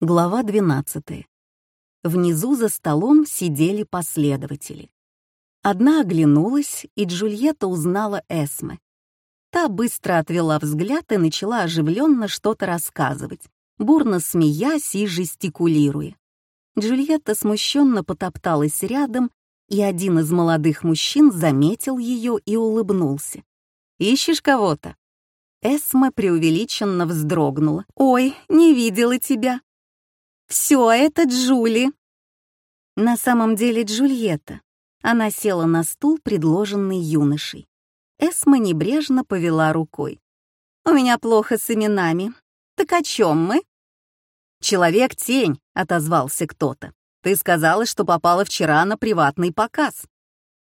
Глава 12. Внизу за столом сидели последователи. Одна оглянулась, и Джульетта узнала Эсме. Та быстро отвела взгляд и начала оживленно что-то рассказывать, бурно смеясь и жестикулируя. Джульетта смущенно потопталась рядом, и один из молодых мужчин заметил ее и улыбнулся. «Ищешь кого-то?» Эсме преувеличенно вздрогнула. «Ой, не видела тебя!» Все, это Джули. На самом деле Джульетта. Она села на стул, предложенный юношей. Эсма небрежно повела рукой. «У меня плохо с именами. Так о чем мы?» «Человек-тень», — отозвался кто-то. «Ты сказала, что попала вчера на приватный показ».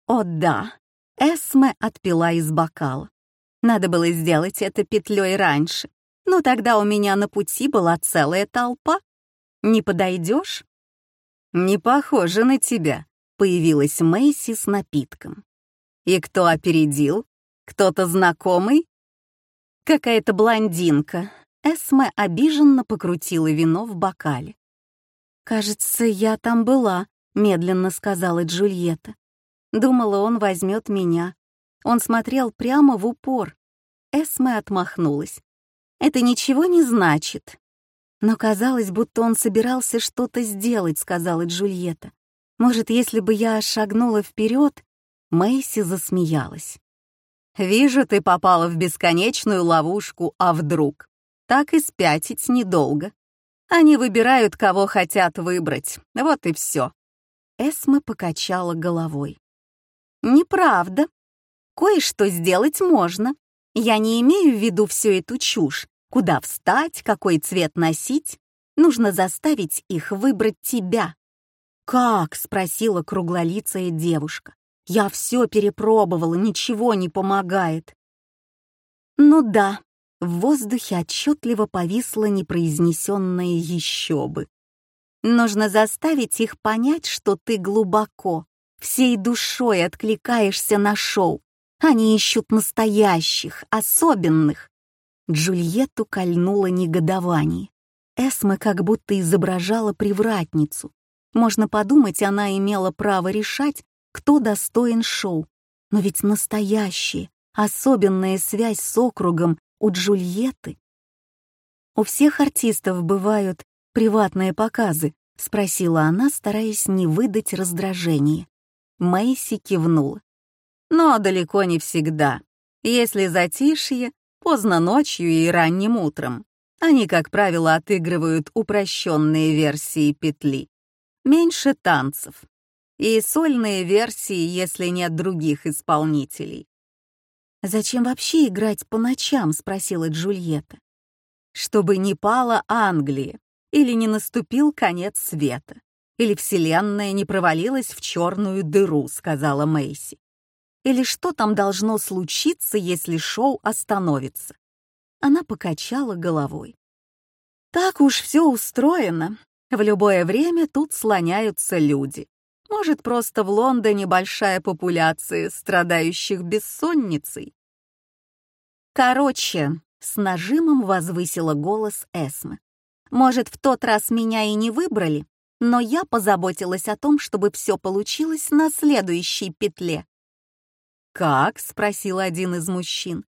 «О, да». Эсме отпила из бокала. Надо было сделать это петлей раньше. Но тогда у меня на пути была целая толпа. Не подойдешь? Не похоже на тебя, появилась Мэйси с напитком. И кто опередил? Кто-то знакомый? Какая-то блондинка. Эсме обиженно покрутила вино в бокале. «Кажется, я там была», — медленно сказала Джульетта. Думала, он возьмет меня. Он смотрел прямо в упор. Эсме отмахнулась. «Это ничего не значит. «Но казалось, будто он собирался что-то сделать», — сказала Джульетта. «Может, если бы я шагнула вперед?» Мэйси засмеялась. «Вижу, ты попала в бесконечную ловушку, а вдруг? Так и спятить недолго. Они выбирают, кого хотят выбрать. Вот и все». Эсма покачала головой. «Неправда. Кое-что сделать можно. Я не имею в виду всю эту чушь, Куда встать, какой цвет носить? Нужно заставить их выбрать тебя. «Как?» — спросила круглолицая девушка. «Я все перепробовала, ничего не помогает». «Ну да», — в воздухе отчетливо повисло непроизнесенное еще бы. «Нужно заставить их понять, что ты глубоко, всей душой откликаешься на шоу. Они ищут настоящих, особенных, Джульетту кольнуло негодование. Эсме как будто изображала привратницу. Можно подумать, она имела право решать, кто достоин шоу. Но ведь настоящая, особенная связь с округом у Джульетты. «У всех артистов бывают приватные показы?» — спросила она, стараясь не выдать раздражение. Мэйси кивнула. «Но далеко не всегда. Если затишье, поздно ночью и ранним утром. Они, как правило, отыгрывают упрощенные версии петли. Меньше танцев. И сольные версии, если нет других исполнителей. «Зачем вообще играть по ночам?» — спросила Джульетта. «Чтобы не пала Англия, или не наступил конец света, или Вселенная не провалилась в черную дыру», — сказала Мэйси. Или что там должно случиться, если шоу остановится? Она покачала головой. Так уж все устроено. В любое время тут слоняются люди. Может, просто в Лондоне большая популяция страдающих бессонницей? Короче, с нажимом возвысила голос Эсмы. Может, в тот раз меня и не выбрали, но я позаботилась о том, чтобы все получилось на следующей петле. «Как?» — спросил один из мужчин.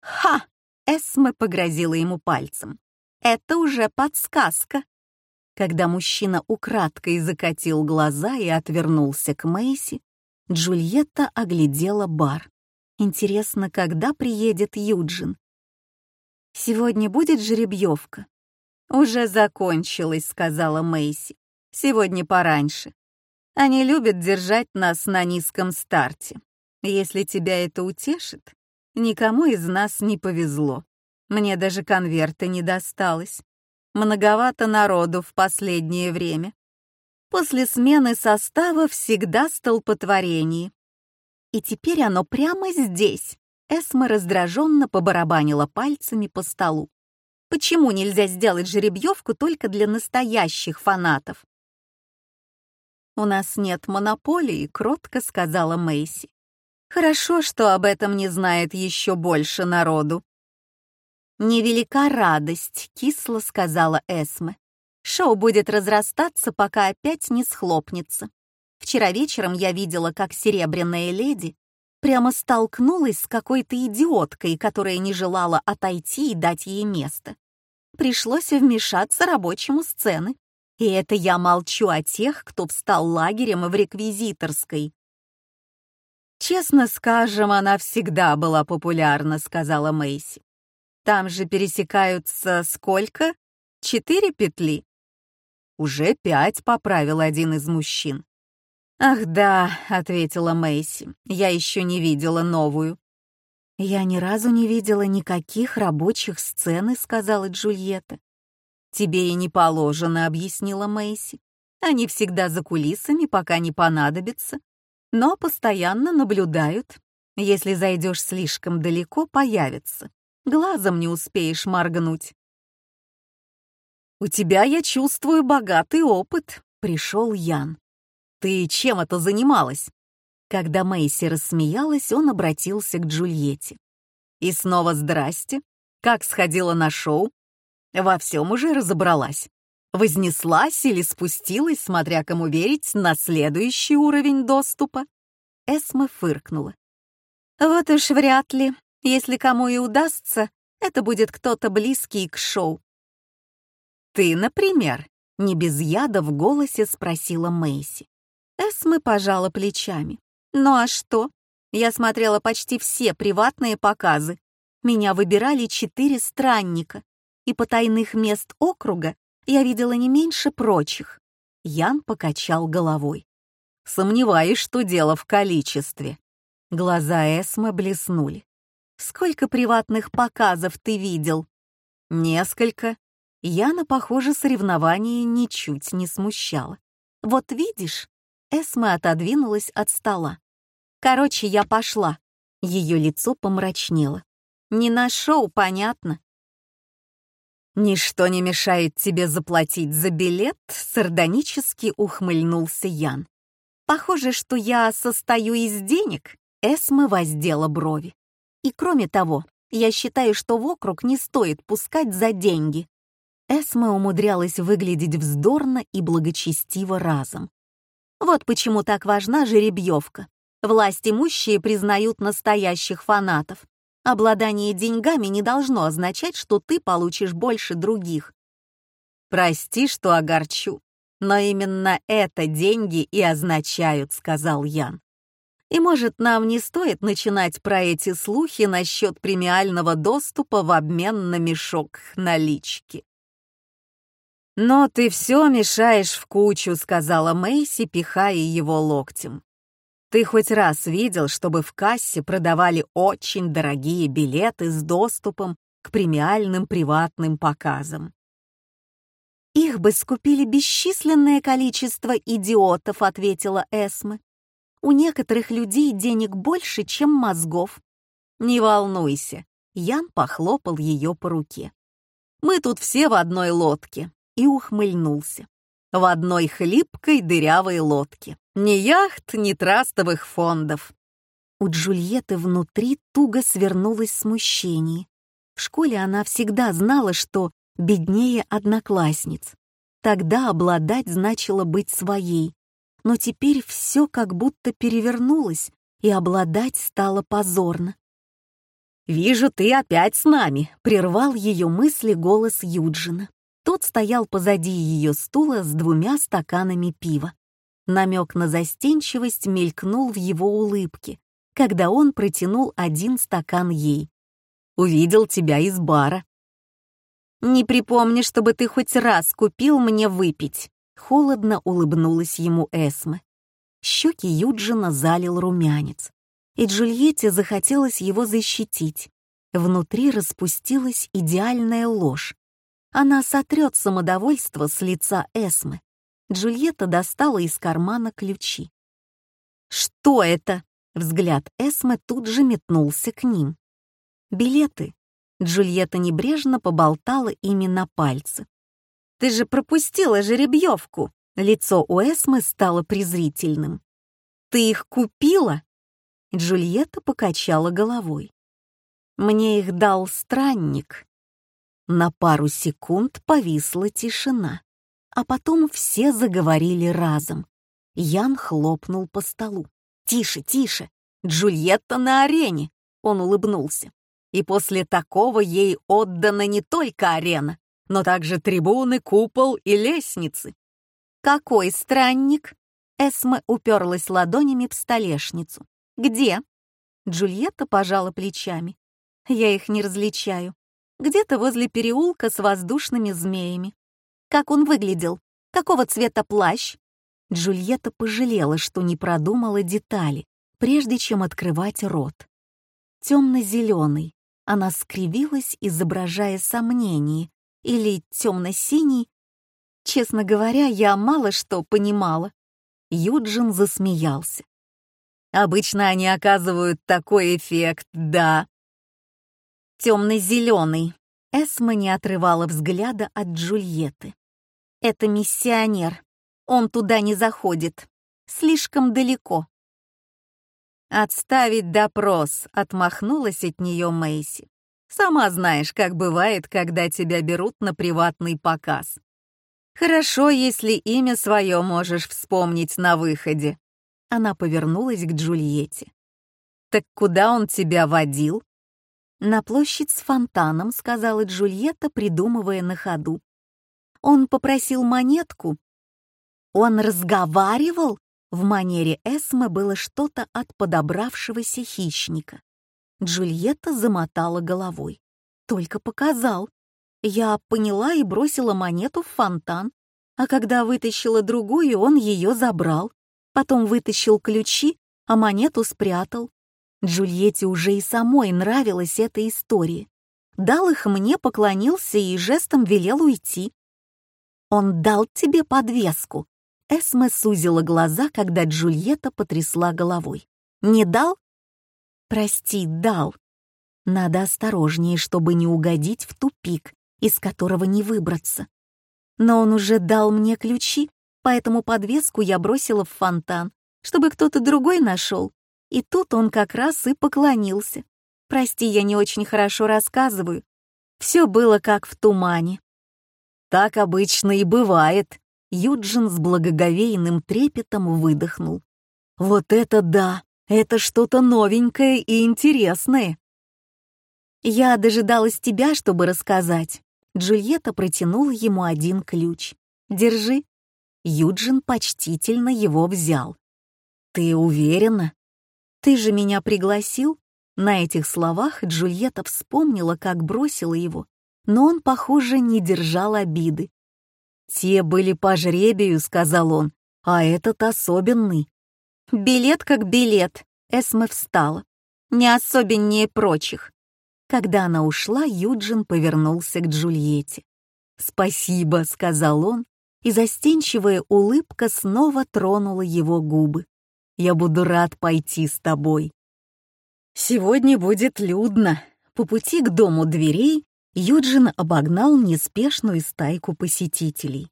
«Ха!» — Эсме погрозила ему пальцем. «Это уже подсказка». Когда мужчина украдкой закатил глаза и отвернулся к Мэйси, Джульетта оглядела бар. Интересно, когда приедет Юджин? «Сегодня будет жеребьевка?» «Уже закончилась», — сказала Мэйси. «Сегодня пораньше. Они любят держать нас на низком старте. Если тебя это утешит, никому из нас не повезло. Мне даже конверта не досталось. Многовато народу в последнее время. После смены состава всегда столпотворение. И теперь оно прямо здесь. Эсма раздраженно побарабанила пальцами по столу. Почему нельзя сделать жеребьевку только для настоящих фанатов? «У нас нет монополии», — кротко сказала Мэйси. Хорошо, что об этом не знает еще больше народу. «Невелика радость», — кисло сказала Эсме, Шоу будет разрастаться, пока опять не схлопнется. Вчера вечером я видела, как серебряная леди прямо столкнулась с какой-то идиоткой, которая не желала отойти и дать ей место. Пришлось вмешаться рабочему сцены. И это я молчу о тех, кто встал лагерем в реквизиторской. «Честно скажем, она всегда была популярна», — сказала Мэйси. «Там же пересекаются сколько? Четыре петли?» «Уже пять», — поправил один из мужчин. «Ах да», — ответила Мэйси, — «я еще не видела новую». «Я ни разу не видела никаких рабочих сцен», — сказала Джульетта. «Тебе и не положено», — объяснила Мэйси. «Они всегда за кулисами, пока не понадобится, но постоянно наблюдают. Если зайдешь слишком далеко, появятся. Глазом не успеешь моргнуть». «У тебя, я чувствую, богатый опыт», — пришел Ян. «Ты чем это занималась?» Когда Мэйси рассмеялась, он обратился к Джульетте. «И снова здрасте. Как сходила на шоу? Во всем уже разобралась. Вознеслась или спустилась, смотря кому верить, на следующий уровень доступа?» Эсма фыркнула. «Вот уж вряд ли. Если кому и удастся, это будет кто-то близкий к шоу». «Ты, например?» — не без яда в голосе спросила Мэйси. Эсмы пожала плечами. «Ну а что? Я смотрела почти все приватные показы. Меня выбирали четыре странника, и потайных мест округа я видела не меньше прочих». Ян покачал головой. «Сомневаюсь, что дело в количестве». Глаза Эсмы блеснули. «Сколько приватных показов ты видел?» «Несколько». Яна, похоже, соревнование ничуть не смущало. «Вот видишь, Эсма отодвинулась от стола. «Короче, я пошла». Ее лицо помрачнело. «Не на шоу, понятно?» «Ничто не мешает тебе заплатить за билет», — сардонически ухмыльнулся Ян. «Похоже, что я состою из денег», — Эсма воздела брови. «И кроме того, я считаю, что в округ не стоит пускать за деньги». Эсма умудрялась выглядеть вздорно и благочестиво разом. Вот почему так важна жеребьевка. Власть имущие признают настоящих фанатов. Обладание деньгами не должно означать, что ты получишь больше других. «Прости, что огорчу, но именно это деньги и означают», — сказал Ян. «И, может, нам не стоит начинать про эти слухи насчет премиального доступа в обмен на мешок налички?» «Но ты все мешаешь в кучу», — сказала Мэйси, пихая его локтем. «Ты хоть раз видел, чтобы в кассе продавали очень дорогие билеты с доступом к премиальным приватным показам?» «Их бы скупили бесчисленное количество идиотов», — ответила Эсма. «У некоторых людей денег больше, чем мозгов». «Не волнуйся», — Ян похлопал ее по руке. «Мы тут все в одной лодке и ухмыльнулся. В одной хлипкой дырявой лодке. Ни яхт, ни трастовых фондов. У Джульетты внутри туго свернулось смущение. В школе она всегда знала, что беднее одноклассниц. Тогда обладать значило быть своей. Но теперь все как будто перевернулось, и обладать стало позорно. «Вижу, ты опять с нами», — прервал ее мысли голос Юджина. Тот стоял позади ее стула с двумя стаканами пива. Намек на застенчивость мелькнул в его улыбке, когда он протянул один стакан ей. «Увидел тебя из бара». «Не припомни, чтобы ты хоть раз купил мне выпить», — холодно улыбнулась ему Эсме. Щеки Юджина залил румянец, и Джульетте захотелось его защитить. Внутри распустилась идеальная ложь, она сотрет самодовольство с лица Эсмы. Джульетта достала из кармана ключи. «Что это?» Взгляд Эсмы тут же метнулся к ним. «Билеты». Джульетта небрежно поболтала ими на пальцы. «Ты же пропустила жеребьевку!» Лицо у Эсмы стало презрительным. «Ты их купила?» Джульетта покачала головой. «Мне их дал странник», на пару секунд повисла тишина. А потом все заговорили разом. Ян хлопнул по столу. «Тише, тише! Джульетта на арене!» Он улыбнулся. «И после такого ей отдана не только арена, но также трибуны, купол и лестницы». «Какой странник?» Эсме уперлась ладонями в столешницу. «Где?» Джульетта пожала плечами. «Я их не различаю. Где-то возле переулка с воздушными змеями. Как он выглядел? Какого цвета плащ?» Джульетта пожалела, что не продумала детали, прежде чем открывать рот. Темно-зеленый. Она скривилась, изображая сомнение. Или темно-синий. Честно говоря, я мало что понимала. Юджин засмеялся. Обычно они оказывают такой эффект, да. Темно-зеленый. Эсма не отрывала взгляда от Джульетты. Это миссионер. Он туда не заходит. Слишком далеко. «Отставить допрос», — отмахнулась от нее Мэйси. «Сама знаешь, как бывает, когда тебя берут на приватный показ. Хорошо, если имя свое можешь вспомнить на выходе». Она повернулась к Джульетте. «Так куда он тебя водил?» «На площадь с фонтаном», — сказала Джульетта, придумывая на ходу. «Он попросил монетку». «Он разговаривал?» В манере Эсмы было что-то от подобравшегося хищника. Джульетта замотала головой. «Только показал. Я поняла и бросила монету в фонтан, а когда вытащила другую, он ее забрал. Потом вытащил ключи, а монету спрятал. Джульетте уже и самой нравилась эта история. Дал их мне, поклонился и жестом велел уйти. «Он дал тебе подвеску?» Эсме сузила глаза, когда Джульетта потрясла головой. «Не дал?» «Прости, дал. Надо осторожнее, чтобы не угодить в тупик, из которого не выбраться. Но он уже дал мне ключи, поэтому подвеску я бросила в фонтан, чтобы кто-то другой нашел. И тут он как раз и поклонился. Прости, я не очень хорошо рассказываю. Все было как в тумане. Так обычно и бывает, Юджин с благоговейным трепетом выдохнул. «Вот это да! Это что-то новенькое и интересное!» «Я дожидалась тебя, чтобы рассказать». Джульетта протянула ему один ключ. «Держи». Юджин почтительно его взял. «Ты уверена?» «Ты же меня пригласил?» На этих словах Джульетта вспомнила, как бросила его, но он, похоже, не держал обиды. «Те были по жребию», — сказал он, — «а этот особенный». «Билет как билет», — Эсме встала. «Не особеннее прочих». Когда она ушла, Юджин повернулся к Джульетте. «Спасибо», — сказал он, и застенчивая улыбка снова тронула его губы. «Я буду рад пойти с тобой». «Сегодня будет людно». По пути к дому дверей Юджин обогнал неспешную стайку посетителей.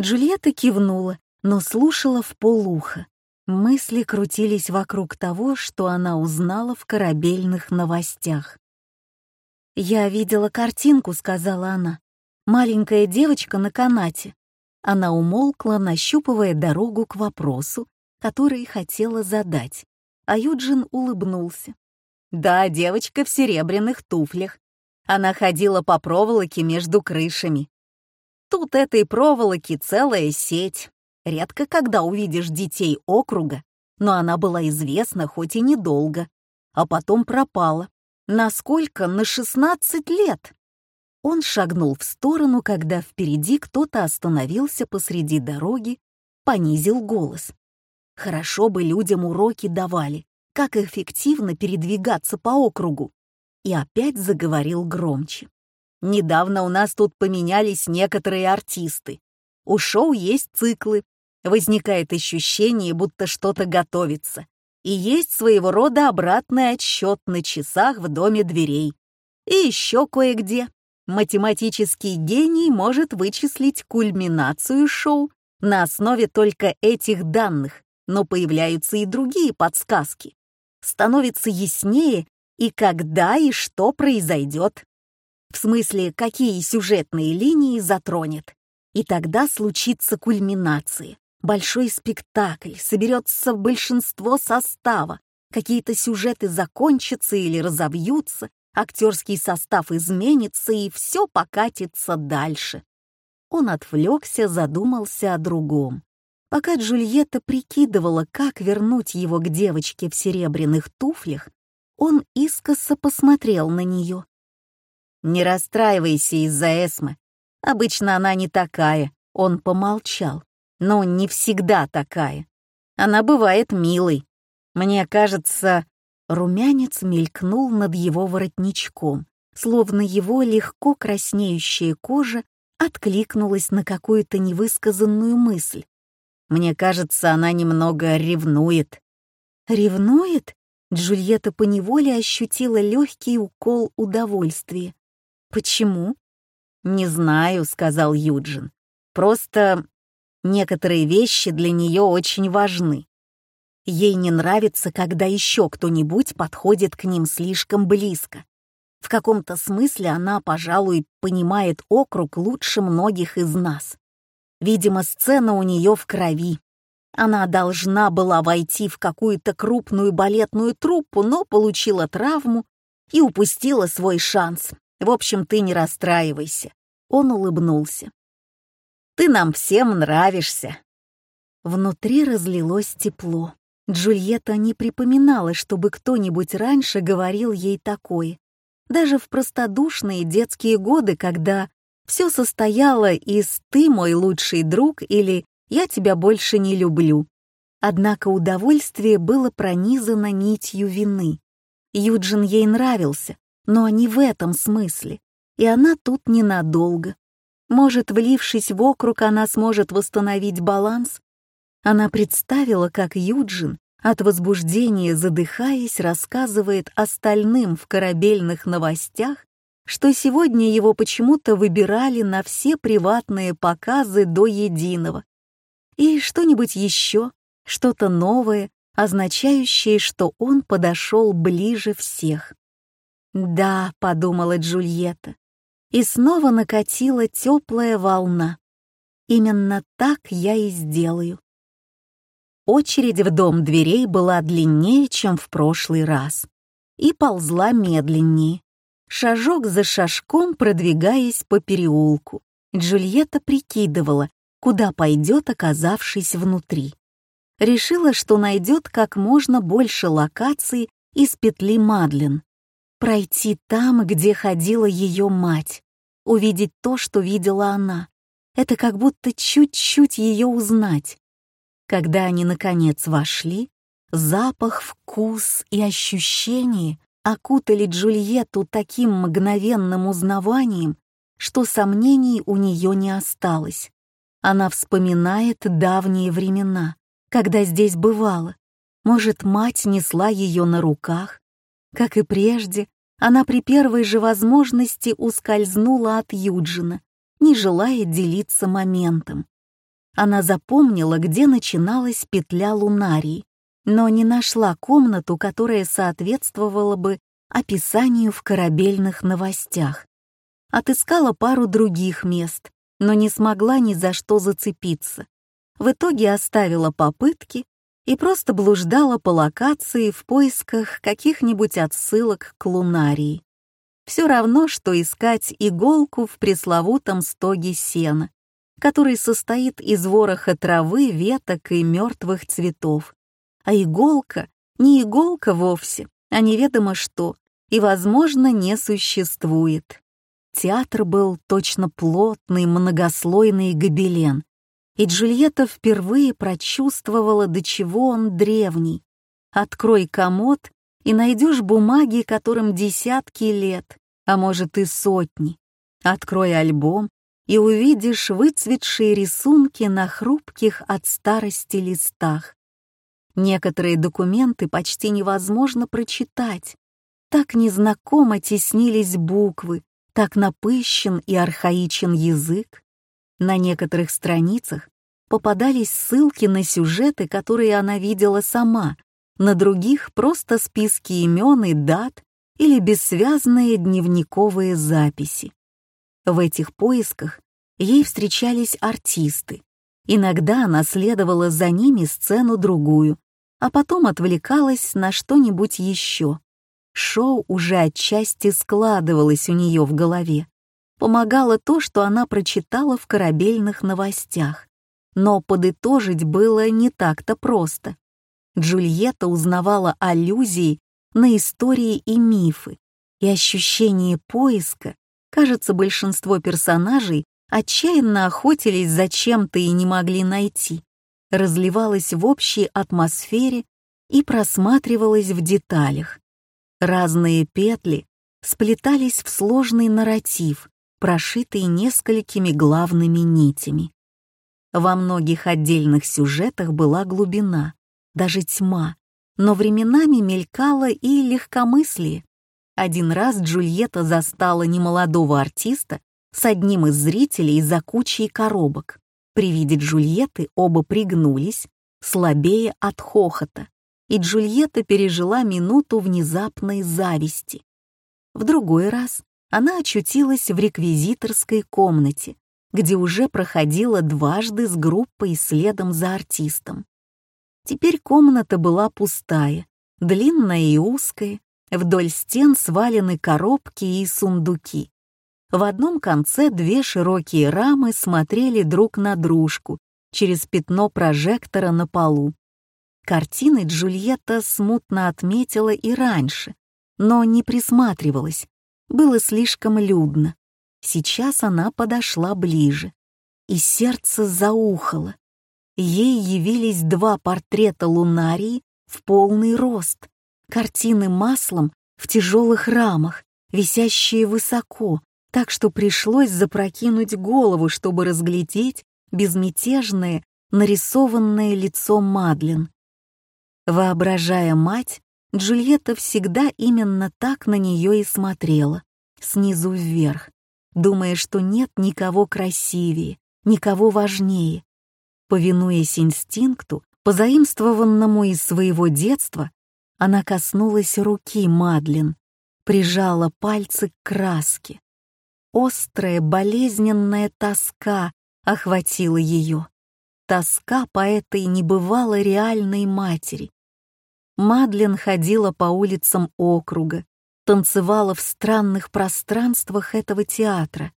Джульетта кивнула, но слушала в полуха. Мысли крутились вокруг того, что она узнала в корабельных новостях. «Я видела картинку», — сказала она. «Маленькая девочка на канате». Она умолкла, нащупывая дорогу к вопросу, который хотела задать. А Юджин улыбнулся. «Да, девочка в серебряных туфлях. Она ходила по проволоке между крышами. Тут этой проволоки целая сеть. Редко когда увидишь детей округа, но она была известна хоть и недолго, а потом пропала. Насколько? На 16 лет. Он шагнул в сторону, когда впереди кто-то остановился посреди дороги, понизил голос. Хорошо бы людям уроки давали, как эффективно передвигаться по округу и опять заговорил громче. «Недавно у нас тут поменялись некоторые артисты. У шоу есть циклы. Возникает ощущение, будто что-то готовится. И есть своего рода обратный отсчет на часах в доме дверей. И еще кое-где. Математический гений может вычислить кульминацию шоу на основе только этих данных, но появляются и другие подсказки. Становится яснее, и когда и что произойдет. В смысле, какие сюжетные линии затронет. И тогда случится кульминация. Большой спектакль, соберется большинство состава, какие-то сюжеты закончатся или разовьются, актерский состав изменится и все покатится дальше. Он отвлекся, задумался о другом. Пока Джульетта прикидывала, как вернуть его к девочке в серебряных туфлях, он искоса посмотрел на нее. «Не расстраивайся из-за Эсмы. Обычно она не такая», — он помолчал. «Но не всегда такая. Она бывает милой. Мне кажется...» Румянец мелькнул над его воротничком, словно его легко краснеющая кожа откликнулась на какую-то невысказанную мысль. Мне кажется, она немного ревнует». «Ревнует?» Джульетта поневоле ощутила легкий укол удовольствия. «Почему?» «Не знаю», — сказал Юджин. «Просто некоторые вещи для нее очень важны. Ей не нравится, когда еще кто-нибудь подходит к ним слишком близко. В каком-то смысле она, пожалуй, понимает округ лучше многих из нас. Видимо, сцена у нее в крови. Она должна была войти в какую-то крупную балетную труппу, но получила травму и упустила свой шанс. В общем, ты не расстраивайся. Он улыбнулся. Ты нам всем нравишься. Внутри разлилось тепло. Джульетта не припоминала, чтобы кто-нибудь раньше говорил ей такое. Даже в простодушные детские годы, когда все состояло из «ты мой лучший друг» или «я тебя больше не люблю». Однако удовольствие было пронизано нитью вины. Юджин ей нравился, но не в этом смысле, и она тут ненадолго. Может, влившись в округ, она сможет восстановить баланс? Она представила, как Юджин, от возбуждения задыхаясь, рассказывает остальным в корабельных новостях что сегодня его почему-то выбирали на все приватные показы до единого. И что-нибудь еще, что-то новое, означающее, что он подошел ближе всех. «Да», — подумала Джульетта, и снова накатила теплая волна. «Именно так я и сделаю». Очередь в дом дверей была длиннее, чем в прошлый раз, и ползла медленнее шажок за шажком продвигаясь по переулку. Джульетта прикидывала, куда пойдет, оказавшись внутри. Решила, что найдет как можно больше локаций из петли Мадлен. Пройти там, где ходила ее мать. Увидеть то, что видела она. Это как будто чуть-чуть ее узнать. Когда они, наконец, вошли, запах, вкус и ощущение окутали Джульетту таким мгновенным узнаванием, что сомнений у нее не осталось. Она вспоминает давние времена, когда здесь бывала. Может, мать несла ее на руках? Как и прежде, она при первой же возможности ускользнула от Юджина, не желая делиться моментом. Она запомнила, где начиналась петля лунарии, но не нашла комнату, которая соответствовала бы описанию в корабельных новостях. Отыскала пару других мест, но не смогла ни за что зацепиться. В итоге оставила попытки и просто блуждала по локации в поисках каких-нибудь отсылок к лунарии. Все равно, что искать иголку в пресловутом стоге сена, который состоит из вороха травы, веток и мертвых цветов, а иголка не иголка вовсе, а неведомо что, и, возможно, не существует. Театр был точно плотный, многослойный гобелен, и Джульетта впервые прочувствовала, до чего он древний. Открой комод и найдешь бумаги, которым десятки лет, а может и сотни. Открой альбом и увидишь выцветшие рисунки на хрупких от старости листах. Некоторые документы почти невозможно прочитать. Так незнакомо теснились буквы, так напыщен и архаичен язык. На некоторых страницах попадались ссылки на сюжеты, которые она видела сама, на других просто списки имен и дат или бессвязные дневниковые записи. В этих поисках ей встречались артисты. Иногда она следовала за ними сцену-другую, а потом отвлекалась на что-нибудь еще. Шоу уже отчасти складывалось у нее в голове. Помогало то, что она прочитала в корабельных новостях. Но подытожить было не так-то просто. Джульетта узнавала аллюзии на истории и мифы, и ощущение поиска, кажется, большинство персонажей отчаянно охотились за чем-то и не могли найти, разливалось в общей атмосфере и просматривалось в деталях. Разные петли сплетались в сложный нарратив, прошитый несколькими главными нитями. Во многих отдельных сюжетах была глубина, даже тьма, но временами мелькало и легкомыслие. Один раз Джульетта застала немолодого артиста с одним из зрителей за кучей коробок. При виде Джульетты оба пригнулись, слабее от хохота и Джульетта пережила минуту внезапной зависти. В другой раз она очутилась в реквизиторской комнате, где уже проходила дважды с группой следом за артистом. Теперь комната была пустая, длинная и узкая, вдоль стен свалены коробки и сундуки. В одном конце две широкие рамы смотрели друг на дружку через пятно прожектора на полу. Картины Джульетта смутно отметила и раньше, но не присматривалась. Было слишком людно. Сейчас она подошла ближе, и сердце заухало. Ей явились два портрета Лунарии в полный рост, картины маслом в тяжелых рамах, висящие высоко, так что пришлось запрокинуть голову, чтобы разглядеть безмятежное, нарисованное лицо Мадлен. Воображая мать, Джульетта всегда именно так на нее и смотрела, снизу вверх, думая, что нет никого красивее, никого важнее. Повинуясь инстинкту, позаимствованному из своего детства, она коснулась руки Мадлен, прижала пальцы к краске. Острая, болезненная тоска охватила ее тоска по этой небывало реальной матери. Мадлен ходила по улицам округа, танцевала в странных пространствах этого театра.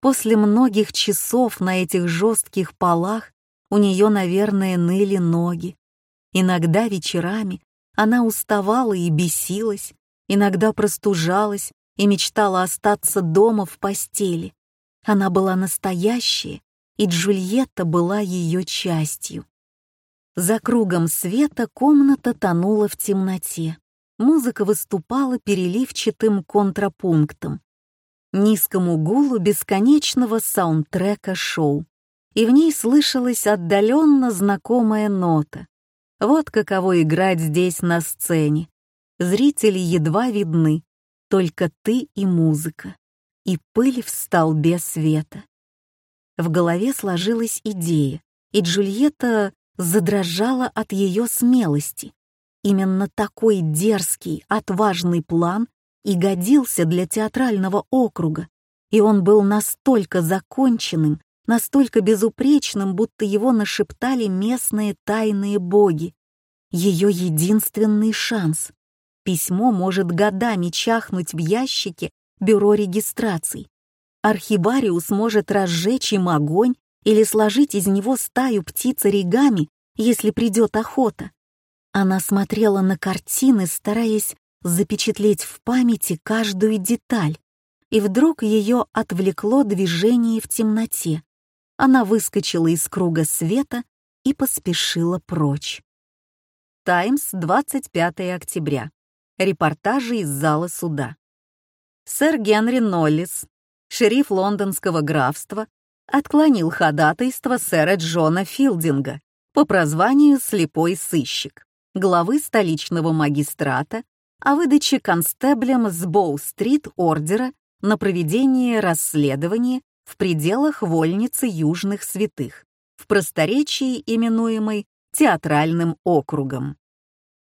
После многих часов на этих жестких полах у нее, наверное, ныли ноги. Иногда вечерами она уставала и бесилась, иногда простужалась и мечтала остаться дома в постели. Она была настоящая, и Джульетта была ее частью. За кругом света комната тонула в темноте. Музыка выступала переливчатым контрапунктом, низкому гулу бесконечного саундтрека шоу, и в ней слышалась отдаленно знакомая нота. Вот каково играть здесь на сцене. Зрители едва видны, только ты и музыка, и пыль в столбе света. В голове сложилась идея, и Джульетта задрожала от ее смелости. Именно такой дерзкий, отважный план и годился для театрального округа, и он был настолько законченным, настолько безупречным, будто его нашептали местные тайные боги. Ее единственный шанс. Письмо может годами чахнуть в ящике бюро регистраций, архивариус может разжечь им огонь или сложить из него стаю птиц оригами, если придет охота. Она смотрела на картины, стараясь запечатлеть в памяти каждую деталь, и вдруг ее отвлекло движение в темноте. Она выскочила из круга света и поспешила прочь. Таймс, 25 октября. Репортажи из зала суда. Сэр Генри Ноллис, шериф лондонского графства отклонил ходатайство сэра Джона Филдинга по прозванию «слепой сыщик», главы столичного магистрата, о выдаче констеблем с Боу-стрит ордера на проведение расследования в пределах вольницы Южных Святых, в просторечии именуемой Театральным округом.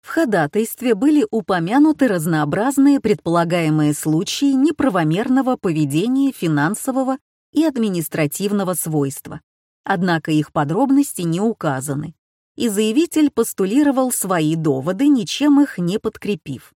В ходатайстве были упомянуты разнообразные предполагаемые случаи неправомерного поведения финансового и административного свойства. Однако их подробности не указаны, и заявитель постулировал свои доводы, ничем их не подкрепив.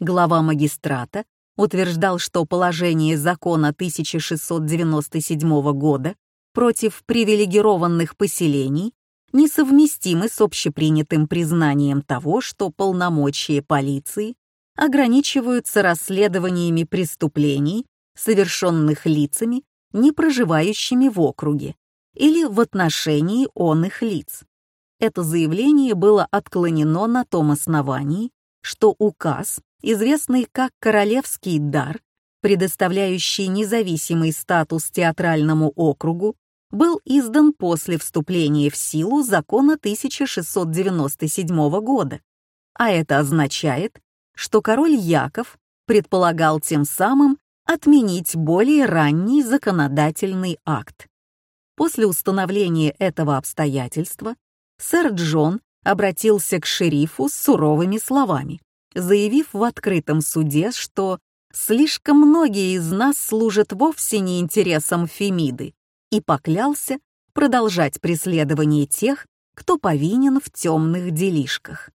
Глава магистрата утверждал, что положение закона 1697 года против привилегированных поселений несовместимы с общепринятым признанием того, что полномочия полиции ограничиваются расследованиями преступлений, совершенных лицами, не проживающими в округе, или в отношении он их лиц. Это заявление было отклонено на том основании, что указ, известный как «Королевский дар», предоставляющий независимый статус театральному округу, был издан после вступления в силу закона 1697 года, а это означает, что король Яков предполагал тем самым отменить более ранний законодательный акт. После установления этого обстоятельства сэр Джон обратился к шерифу с суровыми словами, заявив в открытом суде, что слишком многие из нас служат вовсе не интересам Фемиды, и поклялся продолжать преследование тех, кто повинен в темных делишках.